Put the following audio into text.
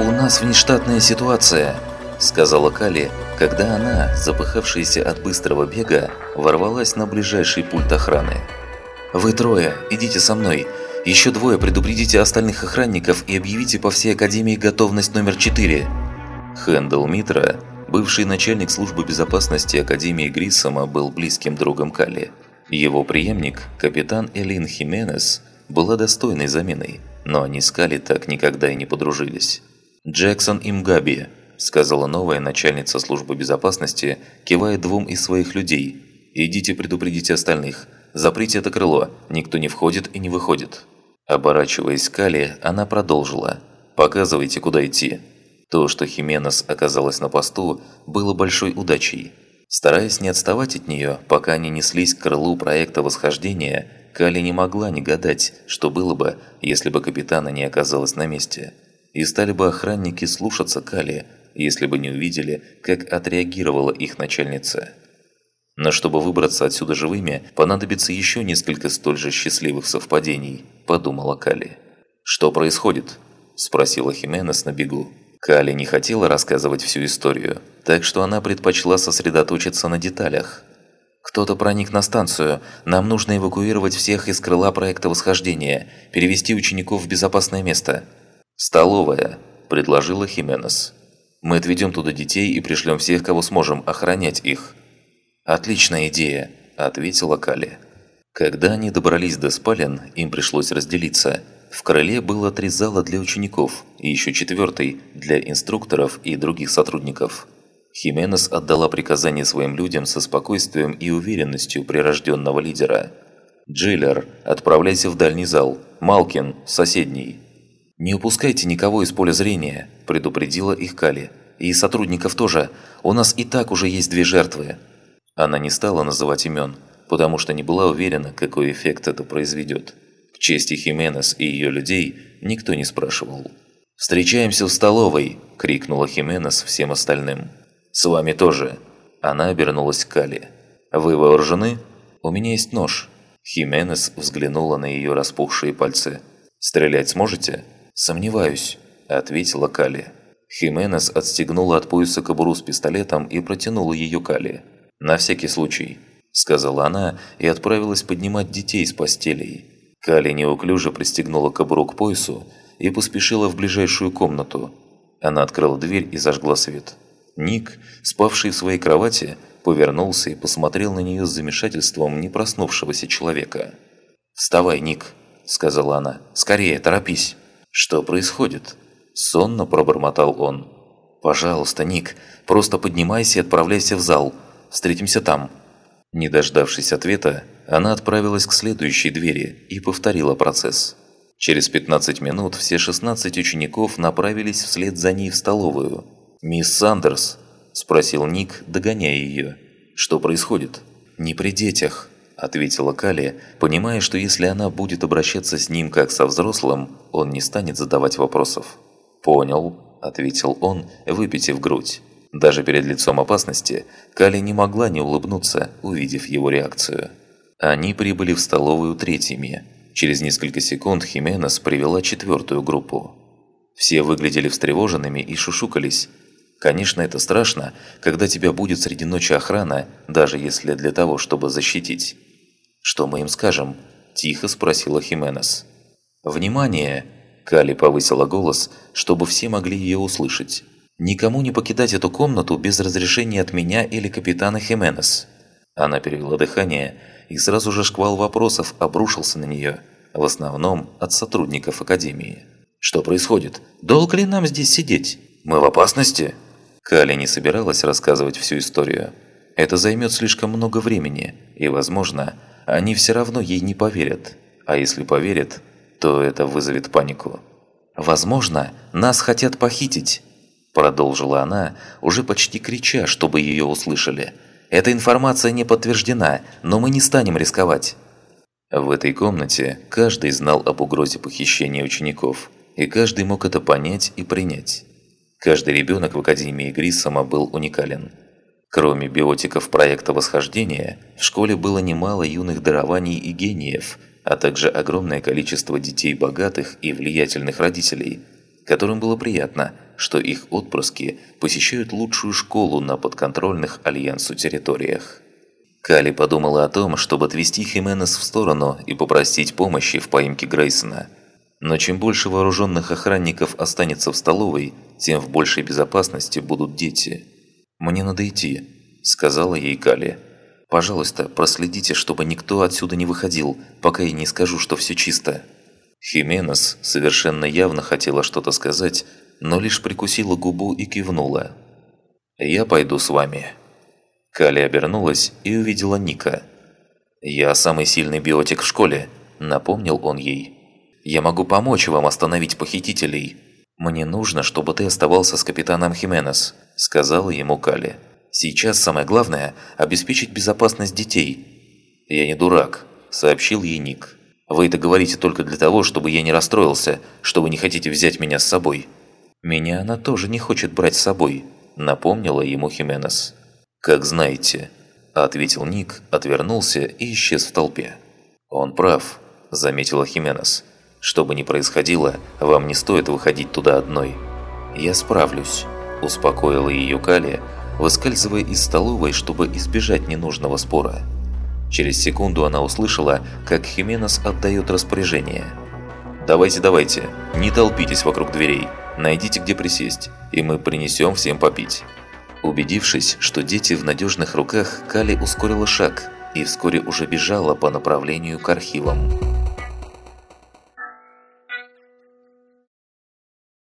«У нас внештатная ситуация», – сказала Кали, когда она, запыхавшаяся от быстрого бега, ворвалась на ближайший пульт охраны. «Вы трое, идите со мной. Еще двое предупредите остальных охранников и объявите по всей Академии готовность номер 4». Хэндл Митра, бывший начальник службы безопасности Академии Гриссома, был близким другом Кали. Его преемник, капитан Элин Хименес, была достойной заменой, но они с Кали так никогда и не подружились. «Джексон Имгаби», – сказала новая начальница службы безопасности, кивая двум из своих людей. «Идите предупредите остальных. Заприте это крыло, никто не входит и не выходит». Оборачиваясь к Кали, она продолжила. «Показывайте, куда идти». То, что Хименес оказалась на посту, было большой удачей. Стараясь не отставать от нее, пока они неслись к крылу проекта восхождения, Кали не могла не гадать, что было бы, если бы капитана не оказалось на месте. И стали бы охранники слушаться Кали, если бы не увидели, как отреагировала их начальница. Но чтобы выбраться отсюда живыми, понадобится еще несколько столь же счастливых совпадений, подумала Кали. «Что происходит?» – спросила Хименес на бегу. Кали не хотела рассказывать всю историю, так что она предпочла сосредоточиться на деталях. «Кто-то проник на станцию. Нам нужно эвакуировать всех из крыла проекта восхождения, перевести учеников в безопасное место». «Столовая», – предложила Хименес. «Мы отведем туда детей и пришлем всех, кого сможем, охранять их». «Отличная идея», – ответила Кали. Когда они добрались до спален, им пришлось разделиться – в крыле было три зала для учеников и еще четвертый для инструкторов и других сотрудников. Хименес отдала приказание своим людям со спокойствием и уверенностью прирожденного лидера. «Джиллер, отправляйся в дальний зал. Малкин, соседний». «Не упускайте никого из поля зрения», – предупредила их Кали. «И сотрудников тоже. У нас и так уже есть две жертвы». Она не стала называть имен, потому что не была уверена, какой эффект это произведет чести Хименес и ее людей никто не спрашивал. «Встречаемся в столовой!» – крикнула Хименес всем остальным. «С вами тоже!» Она обернулась к Кали. «Вы вооружены?» «У меня есть нож». Хименес взглянула на ее распухшие пальцы. «Стрелять сможете?» «Сомневаюсь», – ответила Кали. Хименес отстегнула от пояса кобуру с пистолетом и протянула ее Кали. «На всякий случай», – сказала она и отправилась поднимать детей с постелей. Кали неуклюже пристегнула кобуру к поясу и поспешила в ближайшую комнату. Она открыла дверь и зажгла свет. Ник, спавший в своей кровати, повернулся и посмотрел на нее с замешательством не проснувшегося человека. «Вставай, Ник», – сказала она. «Скорее, торопись». «Что происходит?» Сонно пробормотал он. «Пожалуйста, Ник, просто поднимайся и отправляйся в зал. Встретимся там». Не дождавшись ответа, она отправилась к следующей двери и повторила процесс. Через 15 минут все 16 учеников направились вслед за ней в столовую. «Мисс Сандерс?» – спросил Ник, догоняя ее. «Что происходит?» «Не при детях», – ответила Кали, понимая, что если она будет обращаться с ним как со взрослым, он не станет задавать вопросов. «Понял», – ответил он, выпитив грудь. Даже перед лицом опасности Кали не могла не улыбнуться, увидев его реакцию. Они прибыли в столовую третьими. Через несколько секунд Хименес привела четвертую группу. Все выглядели встревоженными и шушукались. Конечно, это страшно, когда тебя будет среди ночи охрана, даже если для того, чтобы защитить. «Что мы им скажем?» – тихо спросила Хименес. «Внимание!» – Кали повысила голос, чтобы все могли ее услышать. Никому не покидать эту комнату без разрешения от меня или капитана Хименес». Она перевела дыхание, и сразу же шквал вопросов обрушился на нее, в основном от сотрудников Академии. «Что происходит? Долго ли нам здесь сидеть? Мы в опасности?» Кали не собиралась рассказывать всю историю. Это займет слишком много времени, и, возможно, они все равно ей не поверят. А если поверят, то это вызовет панику. «Возможно, нас хотят похитить», Продолжила она, уже почти крича, чтобы ее услышали. «Эта информация не подтверждена, но мы не станем рисковать». В этой комнате каждый знал об угрозе похищения учеников, и каждый мог это понять и принять. Каждый ребенок в Академии Гриссома был уникален. Кроме биотиков проекта восхождения, в школе было немало юных дарований и гениев, а также огромное количество детей богатых и влиятельных родителей – которым было приятно, что их отпрыски посещают лучшую школу на подконтрольных Альянсу территориях. Кали подумала о том, чтобы отвести Хименес в сторону и попросить помощи в поимке Грейсона. Но чем больше вооруженных охранников останется в столовой, тем в большей безопасности будут дети. «Мне надо идти», – сказала ей Кали. «Пожалуйста, проследите, чтобы никто отсюда не выходил, пока я не скажу, что все чисто». Хименес совершенно явно хотела что-то сказать, но лишь прикусила губу и кивнула. «Я пойду с вами». Кали обернулась и увидела Ника. «Я самый сильный биотик в школе», – напомнил он ей. «Я могу помочь вам остановить похитителей. Мне нужно, чтобы ты оставался с капитаном Хименес», – сказала ему Кали. «Сейчас самое главное – обеспечить безопасность детей». «Я не дурак», – сообщил ей Ник. «Вы это говорите только для того, чтобы я не расстроился, что вы не хотите взять меня с собой». «Меня она тоже не хочет брать с собой», – напомнила ему Хименес. «Как знаете», – ответил Ник, отвернулся и исчез в толпе. «Он прав», – заметила Хименес. «Что бы ни происходило, вам не стоит выходить туда одной». «Я справлюсь», – успокоила ее Кали, выскальзывая из столовой, чтобы избежать ненужного спора. Через секунду она услышала, как Хименес отдает распоряжение. «Давайте, давайте, не толпитесь вокруг дверей, найдите где присесть, и мы принесем всем попить». Убедившись, что дети в надежных руках, Кали ускорила шаг и вскоре уже бежала по направлению к архивам.